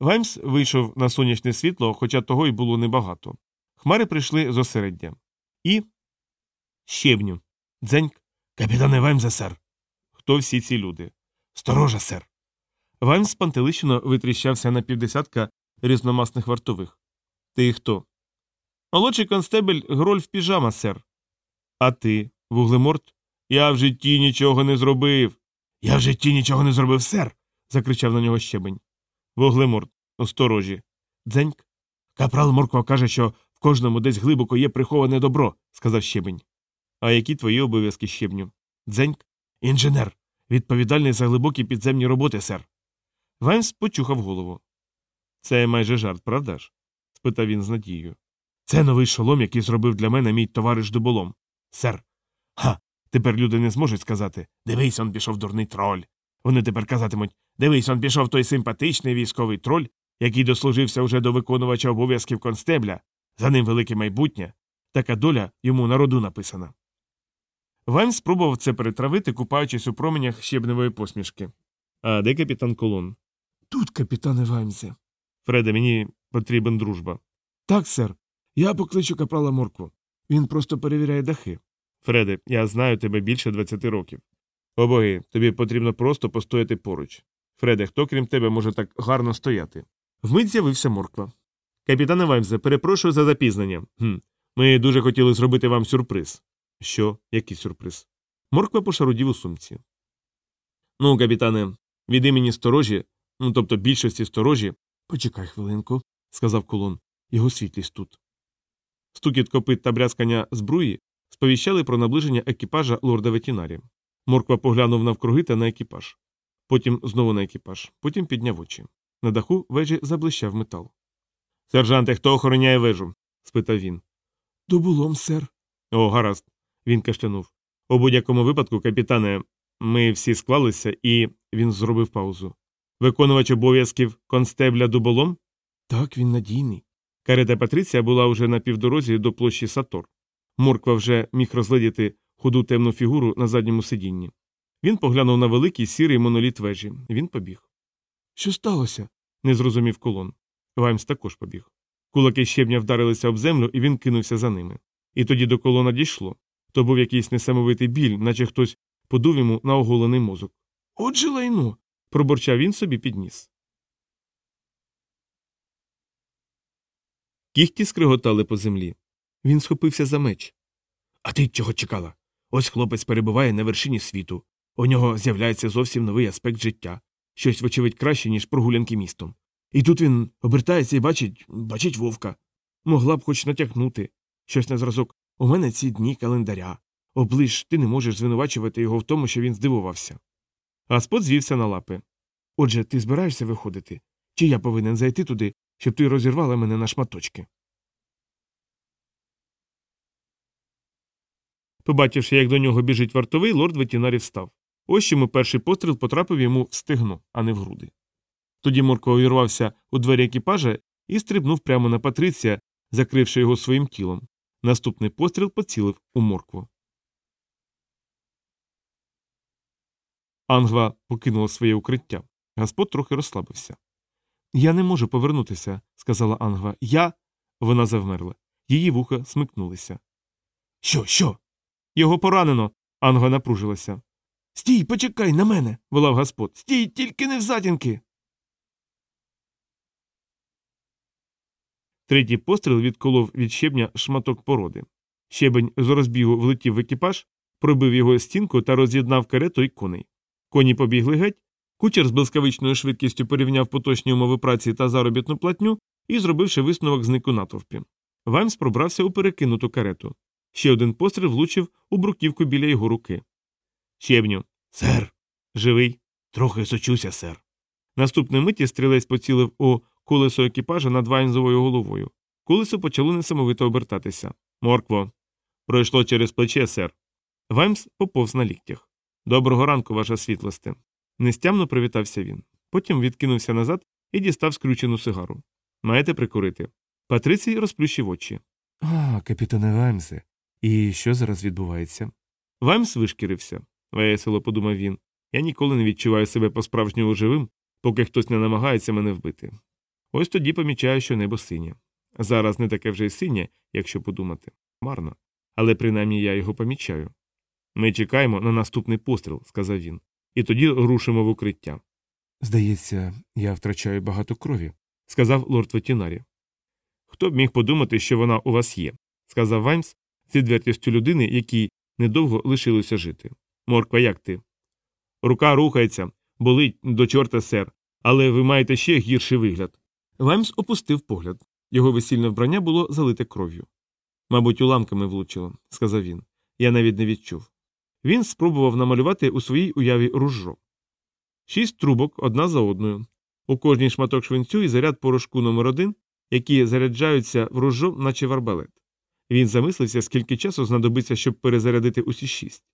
Ваймс вийшов на сонячне світло, хоча того й було небагато. Хмари прийшли з осереддя. І. Щебню. Дзеньк. Капітане Ваймса, сер. Хто всі ці люди? Сторожа, сер. Ваймс спантеличено витріщався на півдесятка різномасних вартових. Ти хто? Молодший констебель Грольф Піжама, сер. А ти, вуглеморт? Я в житті нічого не зробив. Я в житті нічого не зробив, сер. закричав на нього щебень. Вуглеморт, осторожі. Дзеньк. Капрал Морква каже, що в кожному десь глибоко є приховане добро, сказав щебень. А які твої обов'язки щебню? Дзеньк. Інженер. Відповідальний за глибокі підземні роботи, сер. Ваймс почухав голову. Це майже жарт, правда ж? спитав він з надією. Це новий шолом, який зробив для мене мій товариш дуболом. Сер. Ха. Тепер люди не зможуть сказати Дивись, он пішов дурний троль. Вони тепер казатимуть Дивись, он пішов той симпатичний військовий троль, який дослужився уже до виконувача обов'язків констебля, за ним велике майбутнє. Така доля йому на роду написана. Ваймс спробував це перетравити, купаючись у променях щебневої посмішки. А де капітан Колон? Тут, капітане Ваймсе. Фреде, мені потрібен дружба. Так, сер. Я покличу капрала Моркву. Він просто перевіряє дахи. Фреде, я знаю тебе більше 20 років. О тобі потрібно просто постояти поруч. Фреде, хто крім тебе може так гарно стояти? Вмить з'явився морква. Капітане Ваймзе, перепрошую за запізнення. Хм. Ми дуже хотіли зробити вам сюрприз. Що? Який сюрприз? Морква пошарудів у сумці. Ну, капітане, від імені сторожі, ну тобто більшості сторожі. Почекай хвилинку, сказав колон. Його світлість тут. Стукіт копит та брязкання збруї сповіщали про наближення екіпажа лорда ветінарі. Морква поглянув навкруги та на екіпаж. Потім знову на екіпаж, потім підняв очі. На даху вежі заблищав метал. Сержанте, хто охороняє вежу? спитав він. Добулом, сер. О, гаразд. Він кашлянув. У будь-якому випадку, капітане, ми всі склалися, і він зробив паузу. Виконувач обов'язків констебля дуболом? Так, він надійний. Карета Патриція була уже на півдорозі до площі Сатор. Морква вже міг розглядіти худу темну фігуру на задньому сидінні. Він поглянув на великий сірий моноліт вежі. Він побіг. Що сталося? не зрозумів колон. Ваймс також побіг. Кулаки щебня вдарилися об землю, і він кинувся за ними. І тоді до колона дійшло. То був якийсь несамовитий біль, наче хтось подув йому на оголений мозок. Отже лайно. пробурчав він собі підніс. Кіхті скриготали по землі. Він схопився за меч. А ти чого чекала? Ось хлопець перебуває на вершині світу. У нього з'являється зовсім новий аспект життя, щось, вочевидь, краще, ніж прогулянки містом. І тут він обертається і бачить бачить вовка. Могла б хоч натякнути. Щось на зразок у мене ці дні календаря. Оближ, ти не можеш звинувачувати його в тому, що він здивувався. Аспот звівся на лапи. Отже, ти збираєшся виходити? Чи я повинен зайти туди, щоб ти розірвала мене на шматочки? Побачивши, як до нього біжить вартовий, лорд ветінарі встав. Ось чому перший постріл потрапив йому в стегно, а не в груди. Тоді Морко увірвався у двері екіпажа і стрибнув прямо на Патриція, закривши його своїм тілом. Наступний постріл поцілив у моркву. Ангва покинула своє укриття. Господ трохи розслабився. Я не можу повернутися, сказала Ангва. Я. Вона завмерла. Її вуха смикнулися. Що, що? Його поранено. Ангва напружилася. Стій, почекай на мене. волав Господ. Стій, тільки не в затінки. Третій постріл відколов від щебня шматок породи. Щебень з розбігу влетів в екіпаж, пробив його стінку та роз'єднав карету й коней. Коні побігли геть. Кучер з блискавичною швидкістю порівняв поточні умови праці та заробітну платню і, зробивши висновок, зник у натовпі. Ваймс пробрався у перекинуту карету. Ще один постріл влучив у бруківку біля його руки. Щебню. Сер. Живий. Трохи сочуся, сер. Наступної миті стрілець поцілив у колесо екіпажа над Вайнзовою головою. Колесо почало несамовито обертатися. Моркво. Пройшло через плече, сер. Ваймс поповз на ліктях. Доброго ранку, ваша світлосте. Нестямно привітався він. Потім відкинувся назад і дістав скрючену сигару. Маєте прикурити? Патрицій розплющив очі. А, капітане Ваймсе. І що зараз відбувається? Ваймс вишкірився. Весело подумав він. Я ніколи не відчуваю себе по-справжньому живим, поки хтось не намагається мене вбити. Ось тоді помічаю, що небо синє. Зараз не таке вже й синє, якщо подумати. Марно. Але принаймні я його помічаю. Ми чекаємо на наступний постріл, сказав він, і тоді рушимо в укриття. Здається, я втрачаю багато крові, сказав лорд Ветінарі. Хто б міг подумати, що вона у вас є, сказав Ваймс з відвертістю людини, якій недовго лишилося жити. Морква, як ти? Рука рухається, болить до чорта, сер, але ви маєте ще гірший вигляд. Ваймс опустив погляд. Його весільне вбрання було залите кров'ю. Мабуть, уламками влучило, сказав він. Я навіть не відчув. Він спробував намалювати у своїй уяві ружжо. Шість трубок одна за одною. У кожній шматок швинцю і заряд порошку номер один, які заряджаються в ружжо, наче в арбалет. Він замислився, скільки часу знадобиться, щоб перезарядити усі шість.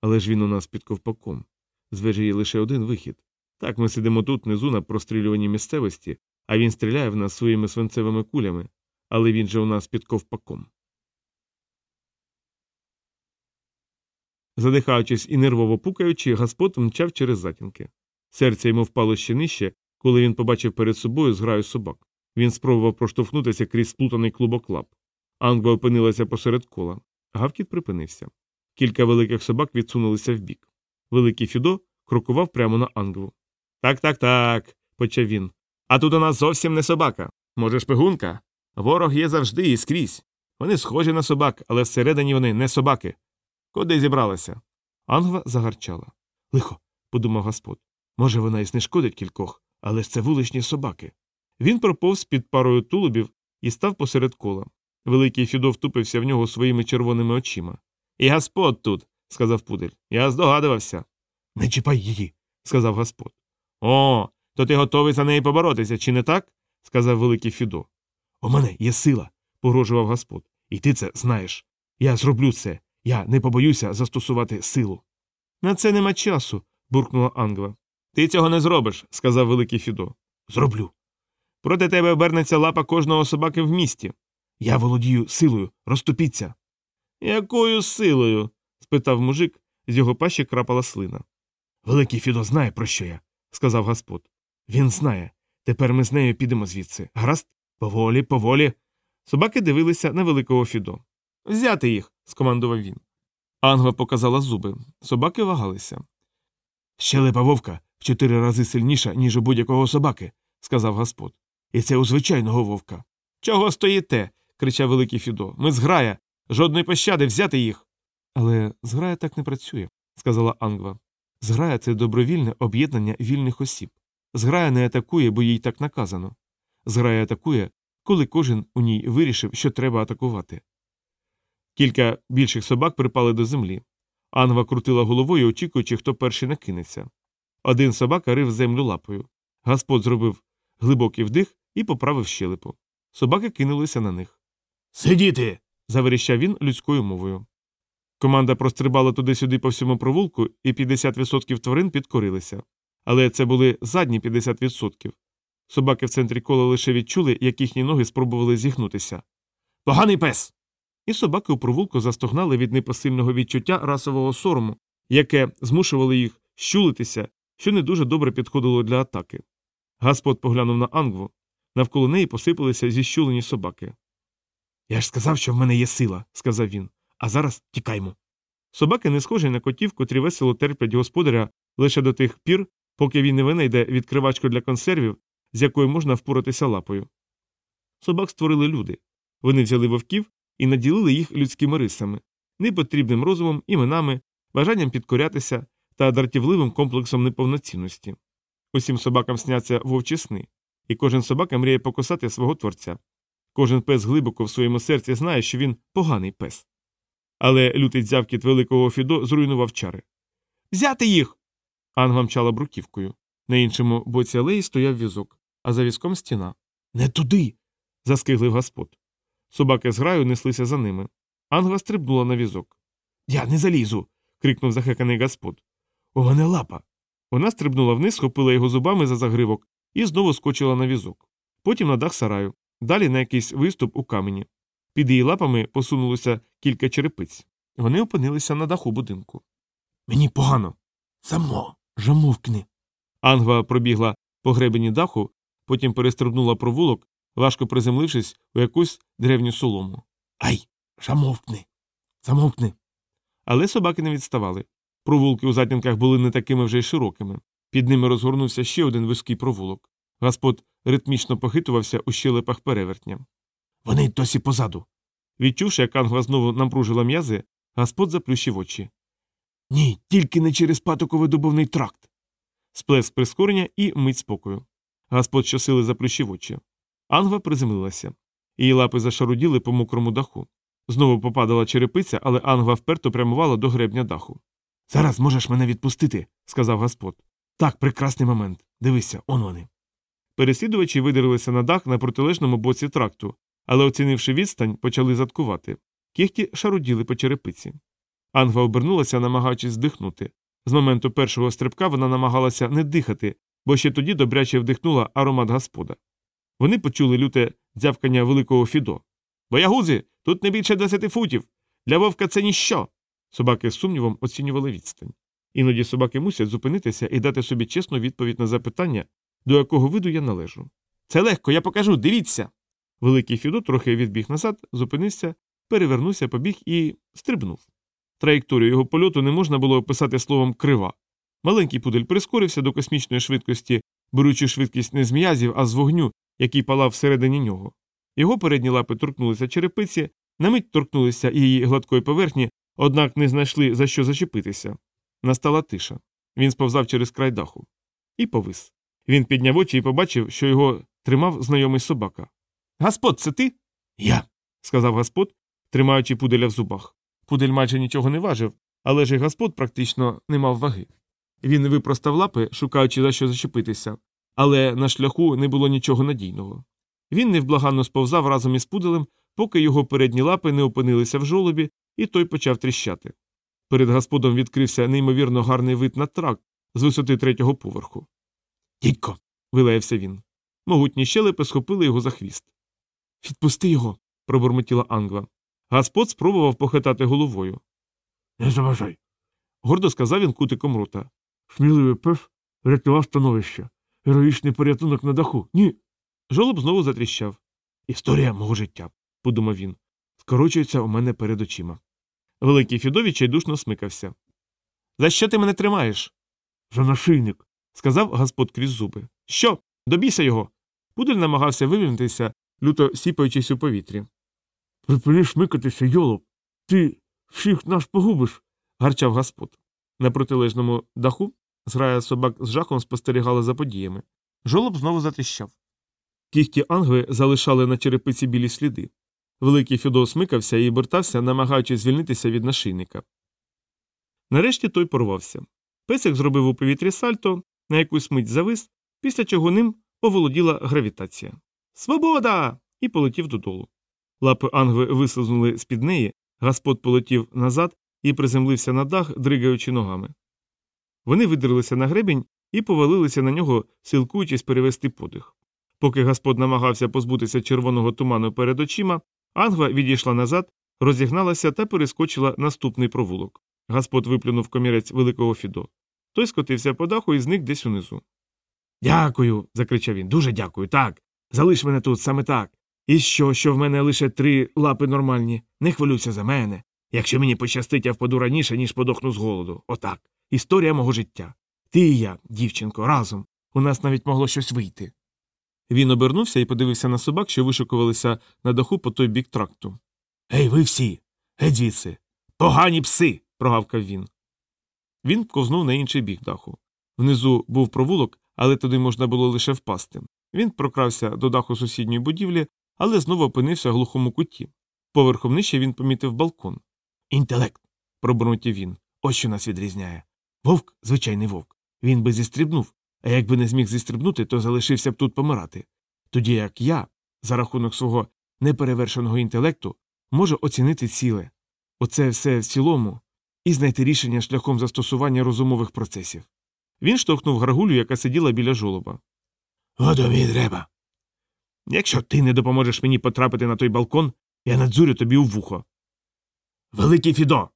Але ж він у нас під ковпаком. З вежі є лише один вихід. Так ми сидимо тут внизу на прострілюваній місцевості, а він стріляє в нас своїми свинцевими кулями, але він же у нас під ковпаком. Задихаючись і нервово пукаючи, Гаспод мчав через затінки. Серце йому впало ще нижче, коли він побачив перед собою зграю собак. Він спробував проштовхнутися крізь сплутаний клубок лап. Ангва опинилася посеред кола. Гавкіт припинився. Кілька великих собак відсунулися вбік. Великий Фідо крокував прямо на Ангву. Так, так, так, почав він. А тут у нас зовсім не собака. Може, шпигунка? Ворог є завжди і скрізь. Вони схожі на собак, але всередині вони не собаки. Куди зібралася? Ангва загарчала. Лихо, подумав Господ. Може, вона і знешкодить кількох, але ж це вуличні собаки. Він проповз під парою тулубів і став посеред кола. Великий Фідо втупився в нього своїми червоними очима. І Господ тут, сказав пудель. Я здогадувався. Не чіпай її, сказав Господ. О, то ти готовий за неї поборотися, чи не так? сказав великий Фідо. У мене є сила, погрожував Господ. І ти це знаєш. Я зроблю це. Я не побоюся застосувати силу. На це нема часу, буркнула Ангва. Ти цього не зробиш, сказав великий Фідо. Зроблю. Проти тебе обернеться лапа кожного собаки в місті. Я володію силою, розтопіться. Якою силою? спитав мужик, з його пащі крапала слина. Великий Фідо знає, про що я, сказав Господ. Він знає. Тепер ми з нею підемо звідси. Гаразд? Поволі, поволі. Собаки дивилися на великого Фідо. Взяти їх, скомандував він. Ангва показала зуби. Собаки вагалися. Щелепа вовка в чотири рази сильніша, ніж у будь-якого собаки, сказав Господ. І це у звичайного вовка. Чого стоїте? Кричав великий Фідо. Ми зграя. Жодної пощади взяти їх. Але зграя так не працює, сказала Ангва. Зграя це добровільне об'єднання вільних осіб. Зграя не атакує, бо їй так наказано. Зграя атакує, коли кожен у ній вирішив, що треба атакувати. Кілька більших собак припали до землі. Ангва крутила головою, очікуючи, хто перший накинеться. Один собака рив землю лапою. Господ зробив глибокий вдих і поправив щелепу. Собаки кинулися на них. Сидіти. заверіщав він людською мовою. Команда прострибала туди-сюди по всьому провулку, і 50% тварин підкорилися. Але це були задні 50%. Собаки в центрі кола лише відчули, як їхні ноги спробували зігнутися. Поганий пес. І собаки у провулку застогнали від непосильного відчуття расового сорому, яке змушувало їх щулитися, що не дуже добре підходило для атаки. Гаспод поглянув на Ангву. Навколо неї посипалися зіщулені собаки. Я ж сказав, що в мене є сила, сказав він. А зараз тікаймо. Собаки не схожі на котів, котрі весело терплять господаря лише до тих пір, поки він не винайде відкривачку для консервів, з якою можна впоратися лапою. Собак створили люди. Вони взяли вовків і наділили їх людськими рисами, непотрібним розумом, іменами, бажанням підкорятися та дратівливим комплексом неповноцінності. Усім собакам сняться вовчі сни, і кожен собака мріє покусати свого творця. Кожен пес глибоко в своєму серці знає, що він поганий пес. Але лютий дзявкіт великого Фідо зруйнував чари. Взяти їх. Ангва мчала бруківкою. На іншому боці алеї стояв візок, а за візком стіна. Не туди. заскиглив Господ. Собаки з граю неслися за ними. Ангва стрибнула на візок. Я не залізу. крикнув захеканий Господ. У мене лапа. Вона стрибнула вниз, схопила його зубами за загривок і знову скочила на візок. Потім на дах сараю, далі на якийсь виступ у камені. Під її лапами посунулося кілька черепиць. Вони опинилися на даху будинку. Мені погано. Само, жамовкни. Ангва пробігла по гребені даху, потім перестрибнула провулок, важко приземлившись у якусь древню солому. Ай! Замовкни! Замовкни! Але собаки не відставали. Провулки у затінках були не такими вже й широкими. Під ними розгорнувся ще один вузький провулок. Господ ритмічно похитувався у щелепах перевертня. Вони досі позаду. Відчувши, як англа знову напружила м'язи, Господ заплющив очі. Ні, тільки не через патоковидобувний тракт. Сплеск прискорення і мить спокою. Господ щосили заплющив очі. Ангва приземлилася. Її лапи зашаруділи по мокрому даху. Знову попадала черепиця, але Ангва вперто прямувала до гребня даху. Зараз можеш мене відпустити, сказав Господ. Так, прекрасний момент. Дивися, он вони. Переслідувачі видерлися на дах на протилежному боці тракту, але, оцінивши відстань, почали заткувати. Кіхті шаруділи по черепиці. Ангва обернулася, намагаючись здихнути. З моменту першого стрибка вона намагалася не дихати, бо ще тоді добряче вдихнула аромат господа. Вони почули люте дзявкання великого Фідо. Боягузи, тут не більше десяти футів. Для вовка це ніщо. Собаки з сумнівом оцінювали відстань. Іноді собаки мусять зупинитися і дати собі чесну відповідь на запитання, до якого виду я належу. Це легко, я покажу, дивіться. Великий Фідо трохи відбіг назад, зупинився, перевернувся, побіг і стрибнув. Траєкторію його польоту не можна було описати словом крива. Маленький пудель прискорився до космічної швидкості, беручи швидкість не з м'язів, а з вогню, який палав всередині нього. Його передні лапи торкнулися черепиці, на мить торкнулися її гладкої поверхні, однак не знайшли за що зачепитися. Настала тиша. Він сповзав через край даху. І повис. Він підняв очі і побачив, що його тримав знайомий собака. Господ, це ти? Я, сказав господ, тримаючи пуделя в зубах. Пудель майже нічого не важив, але ж і господ практично не мав ваги. Він випростав лапи, шукаючи за що зачепитися, але на шляху не було нічого надійного. Він невблаганно сповзав разом із пуделем, поки його передні лапи не опинилися в жолобі, і той почав тріщати. Перед господом відкрився неймовірно гарний вид на тракт з висоти третього поверху. Дідько. вилаявся він. Могутні щелепи схопили його за хвіст. Відпусти його. пробурмотіла Ангва. Господ спробував похитати головою. Не заважай. гордо сказав він кутиком рота. Сміливий пес врятував становище. Героїчний порятунок на даху. Ні. Жолоб знову затріщав. Історія мого життя, подумав він. Скорочується у мене перед очима. Великий Фідо відчайдушно смикався. За що ти мене тримаєш? За нашийник, сказав господ крізь зуби. Що? Добійся його. Пудель намагався вивільнитися, люто сіпаючись у повітрі. Припини шмикатися, йолоп. Ти всіх нас погубиш, гарчав господ. На протилежному даху зграя собак з жахом спостерігала за подіями. Жолоб знову затріщав. Кіхті ангви залишали на черепиці білі сліди. Великий Фідо смикався і обертався, намагаючись звільнитися від нашийника. Нарешті той порвався. Песик зробив у повітрі сальто, на якусь мить завис, після чого ним оволоділа гравітація. Свобода! і полетів додолу. Лапи ангви вислизнули з під неї, господ полетів назад і приземлився на дах, дригаючи ногами. Вони видерлися на гребінь і повалилися на нього, силкуючись перевести подих. Поки господ намагався позбутися червоного туману перед очима, ангва відійшла назад, розігналася та перескочила наступний провулок. Господ виплюнув комірець великого Фідо. Той скотився по даху і зник десь унизу. Дякую. закричав він. Дуже дякую. Так. Залиш мене тут саме так. І що, що в мене лише три лапи нормальні? Не хвилюйся за мене. Якщо мені пощастить, я впаду раніше, ніж подохну з голоду. Отак. Історія мого життя. Ти і я, дівчинко, разом. У нас навіть могло щось вийти. Він обернувся і подивився на собак, що вишукувалися на даху по той бік тракту. Гей, ви всі. Геть. Погані пси. прогавкав він. Він ковзнув на інший бік даху. Внизу був провулок, але туди можна було лише впасти. Він прокрався до даху сусідньої будівлі, але знову опинився в глухому куті. Поверхом нижче він помітив балкон. Інтелект. пробурмотів він. Ось що нас відрізняє. Вовк звичайний вовк. Він би зістрибнув, а якби не зміг зістрибнути, то залишився б тут помирати. Тоді як я, за рахунок свого неперевершеного інтелекту, можу оцінити ціле. Оце все в цілому, і знайти рішення шляхом застосування розумових процесів. Він штовхнув грагулю, яка сиділа біля жолоба. Годові треба. Якщо ти не допоможеш мені потрапити на той балкон, я надзурю тобі у вухо. Великий Фідо.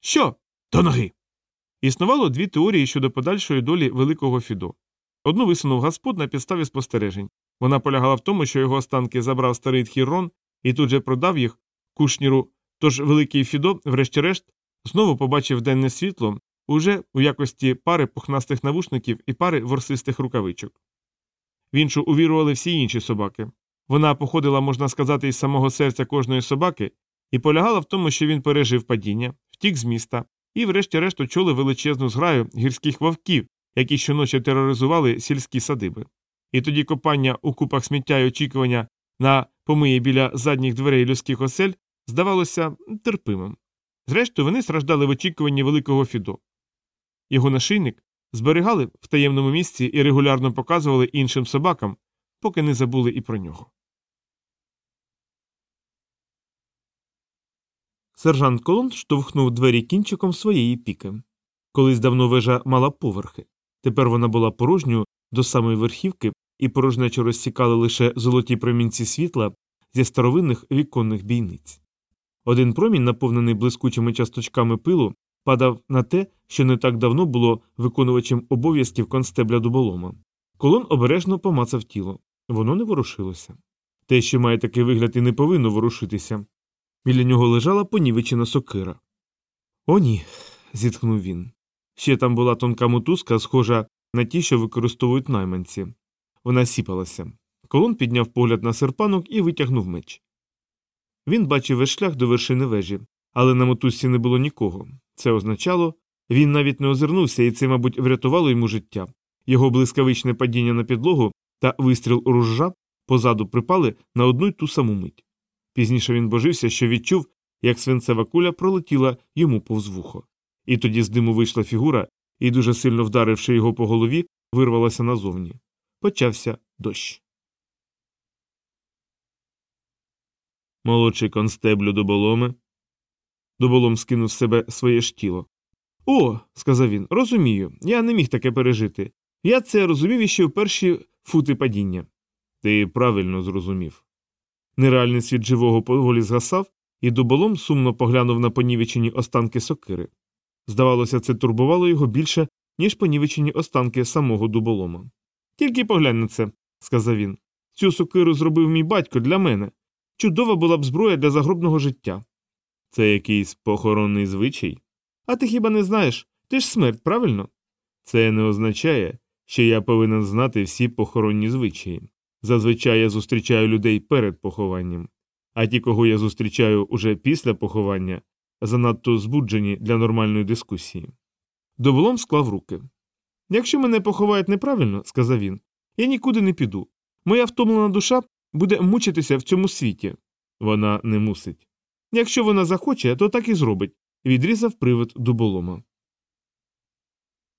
Що? До ноги. Існувало дві теорії щодо подальшої долі великого Фідо. Одну висунув Господ на підставі спостережень, Вона полягала в тому, що його останки забрав старий Тхірон і тут же продав їх кушніру, тож великий Фідо, врешті-решт, знову побачив денне світло уже у якості пари пухнастих навушників і пари ворсистих рукавичок. В іншу увірували всі інші собаки. Вона походила, можна сказати, із самого серця кожної собаки і полягала в тому, що він пережив падіння, втік з міста і, врешті-решт, очоли величезну зграю гірських вовків, які щоночі тероризували сільські садиби. І тоді копання у купах сміття й очікування на помиї біля задніх дверей людських осель здавалося терпимим. Зрештою, вони страждали в очікуванні великого Фідо. Його нашийник зберігали в таємному місці і регулярно показували іншим собакам, поки не забули і про нього. Сержант Колон штовхнув двері кінчиком своєї піки. Колись давно вежа мала поверхи. Тепер вона була порожньою до самої верхівки, і порожнечу розсікали лише золоті промінці світла зі старовинних віконних бійниць. Один промінь, наповнений блискучими часточками пилу, падав на те, що не так давно було виконувачем обов'язків констебля дуболома. Колон обережно помацав тіло. Воно не ворушилося. Те, що має такий вигляд і не повинно ворушитися. Біля нього лежала понівечена сокира. О, ні. зітхнув він. Ще там була тонка мотузка, схожа на ті, що використовують найманці. Вона сіпалася. Колон підняв погляд на серпанок і витягнув меч. Він бачив весь шлях до вершини вежі, але на мотузці не було нікого. Це означало, він навіть не озирнувся, і це, мабуть, врятувало йому життя. Його блискавичне падіння на підлогу та вистріл ружжа позаду припали на одну й ту саму мить. Пізніше він божився, що відчув, як свинцева куля пролетіла йому повз вухо. І тоді з диму вийшла фігура і, дуже сильно вдаривши його по голові, вирвалася назовні. Почався дощ. Молодший констеблю доболоме. Доболом скинув з себе своє ж тіло. О, сказав він, розумію. Я не міг таке пережити. Я це розумів іще в перші фути падіння. Ти правильно зрозумів. Нереальний світ живого поволі згасав, і доболом сумно поглянув на понівечені останки сокири. Здавалося, це турбувало його більше, ніж понівечені останки самого дуболома. Тільки поглянь на це, сказав він. Цю сокиру зробив мій батько для мене. Чудова була б зброя для загробного життя. Це якийсь похоронний звичай? А ти хіба не знаєш? Ти ж смерть, правильно? Це не означає, що я повинен знати всі похоронні звичаї. Зазвичай я зустрічаю людей перед похованням, а ті, кого я зустрічаю уже після поховання, занадто збуджені для нормальної дискусії. Доволом склав руки. Якщо мене поховають неправильно, сказав він, я нікуди не піду. Моя втомлена душа буде мучитися в цьому світі. Вона не мусить. Якщо вона захоче, то так і зробить, відрізав привид дуболома.